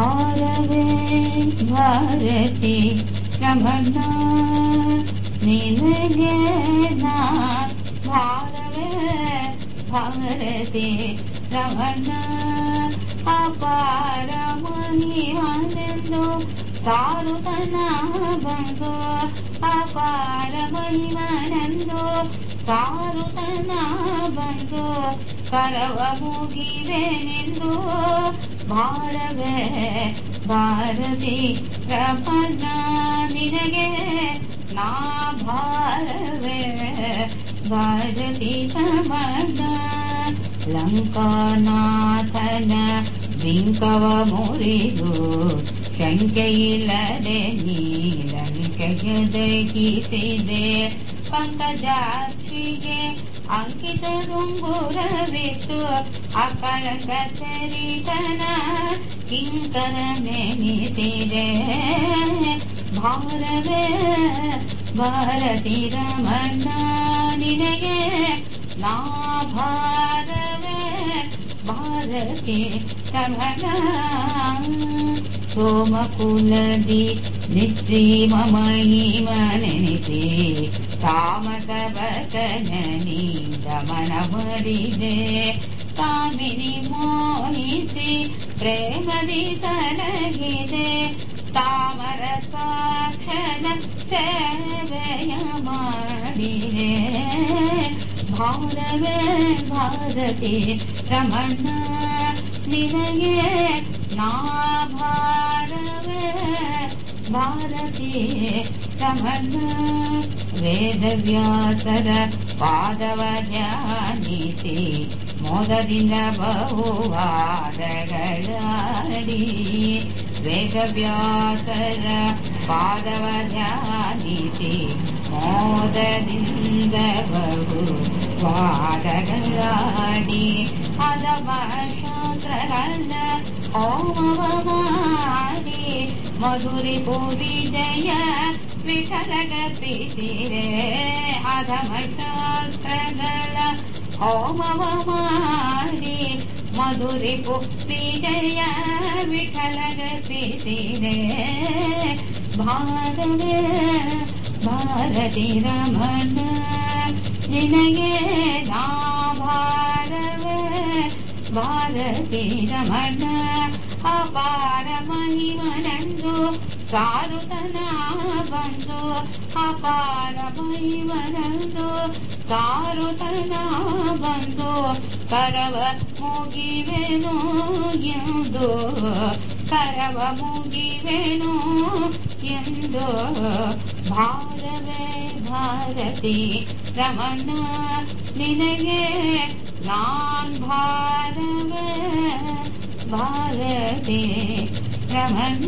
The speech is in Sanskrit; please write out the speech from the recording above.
भारवे भारती रमण निनगे ना भारवे भारती रमण। अपार महिमानेंदो सारुतना बंदो अपार महिमानेंदो सारुतना बंदो करव मुगिवे निंदो ಬಾರವೇ ಭಾರತಿ ಪ್ರಪನ್ನ ನಿನಗೆ ನಾ ಭಾರವೇ. ಭಾರತಿ ಸಮನ್ನ ಲಂಕಾನಾಥನ ಬಿಂಕವ ಮುರಿದು, ಶಂಕೆಯಿಲ್ಲದೆ ನೀ ಲಂಕೆಯ ದಗಿಸಿದೆ ಪಂಕಜಾಕ್ಷಿಗೆ ಅಂಕಿತ ರುಂಗುರವಿತ್ತು ಅಕಳಂಕ ಚರಿತನ ಕಿಂಕರ ನೆನೆಸಿದೆ ಭಾರವೇ ಭಾರತಿ ರಮಣ್ಣ ನಿನಗೆ ನಾ ಭಾರವೇ ಭಾರತಿ ರಮಣ ಸೋಮಕುಲದಿ ನಿತ್ರಿ ಮಮಹಿಮನೆನಿಸಿ ತಾಮಸವತನನಿ ದಮನ ಮಾಡಿದೆ ಕಾಮಿನಿ ಮೋಹಿಸಿ ಪ್ರೇಮದಿ ಸಲಗಿದೆ ತಾಮರ ಸಾಕ್ಷನ ಸೇವೆಯ ಮಾಡಿದೆ ಭಾರವೇ ಭಾರತಿ ರಮಣ್ಣ ನಿನಗೆ ನಾ ಭಾರವೇ ಭಾರತಿ ರಮಣ್ಣ ವೇದವ್ಯಾಸರ ಪಾದವ ಧ್ಯಾನಿಸಿ ಮೋದದಿಂದ ಬಹುವಾದಗಳಾಡಿ ವೇದವ್ಯಾಸರ ಪಾದವ ಧ್ಯಾನಿಸಿ ಮೋದದಿಂದ ಬಹು ವಾದಗಳಾಡಿ ಮಧುರಿ ವಿಜಯ ವಿಠಲ ಗರ್ಪಿಸಿರೆ ಅಧಮ ಶಾಸ್ತ್ರಗಳ ಹೋಮವ ಮಾಡಿ ಮಧುರಿ ವಿಜಯ ವಿಠಲ ಗರ್ಪಿಸಿರೆ ಭಾರವೇ ಭಾರತಿ ರಮಣ ನಿನಗೆ ನಾ ಭಾರವೇ ಭಾರತಿ ಅಪಾರ ಮಹಿಮನಂದು ಸಾರುತನ ಬಂದು ಅಪಾರ ಮಹಿಮನಂದು ಸಾರುತನ ಬಂದು ಕರವ ಮುಗಿವೆನು ಎಂದು, ಕರವ ಮುಗಿವೆನು ಎಂದು, ಭಾರವೇ भारती रमण विनये नान् भारव भारते रमण।